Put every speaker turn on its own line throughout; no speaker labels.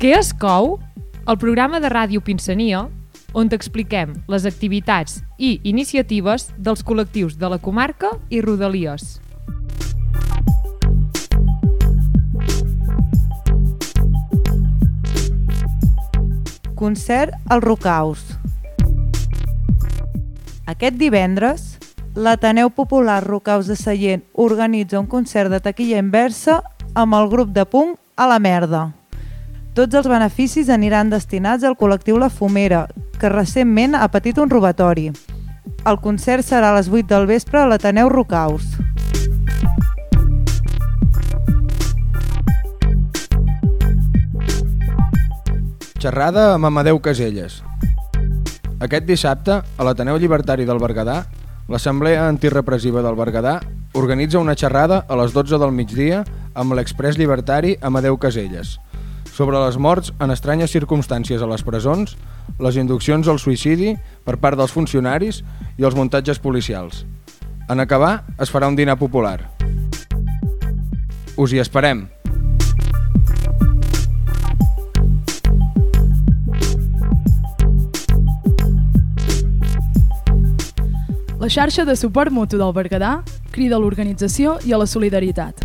Què es cou? El programa de ràdio Pinsania, on t'expliquem les activitats i iniciatives dels col·lectius de la comarca i Rodalies.
Concert al Rocaus. Aquest divendres, l'Ateneu Popular Rocaus de Sallent organitza un concert de taquilla inversa amb el grup de punk a la merda. Tots els beneficis aniran destinats al col·lectiu La Fumera, que recentment ha patit un robatori. El concert serà a les 8 del vespre a l'Ateneu Rocaus.
Xerrada amb Amadeu Caselles. Aquest dissabte, a l'Ateneu Llibertari del Berguedà, l'Assemblea Antirepressiva del Berguedà organitza una xerrada a les 12 del migdia amb l'express llibertari Amadeu Caselles sobre les morts en estranyes circumstàncies a les presons, les induccions al suïcidi per part dels funcionaris i els muntatges policials. En acabar, es farà un dinar popular. Us hi esperem!
La xarxa de suport mutu del Berguedà crida a l'organització i a la solidaritat.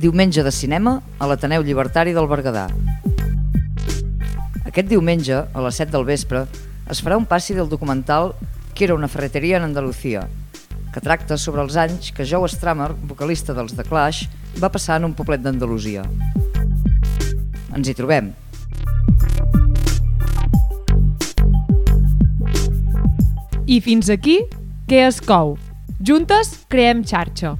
Diumenge de cinema a l'Ateneu Llibertari del Berguedà. Aquest diumenge, a les 7 del vespre, es farà un passi del documental Quiero una ferreteria en Andalucía, que tracta sobre els anys que Joe Stramer, vocalista dels The Clash, va passar en un poblet d'Andalusia. Ens hi trobem.
I fins aquí, què es cou? Juntes creem xarxa.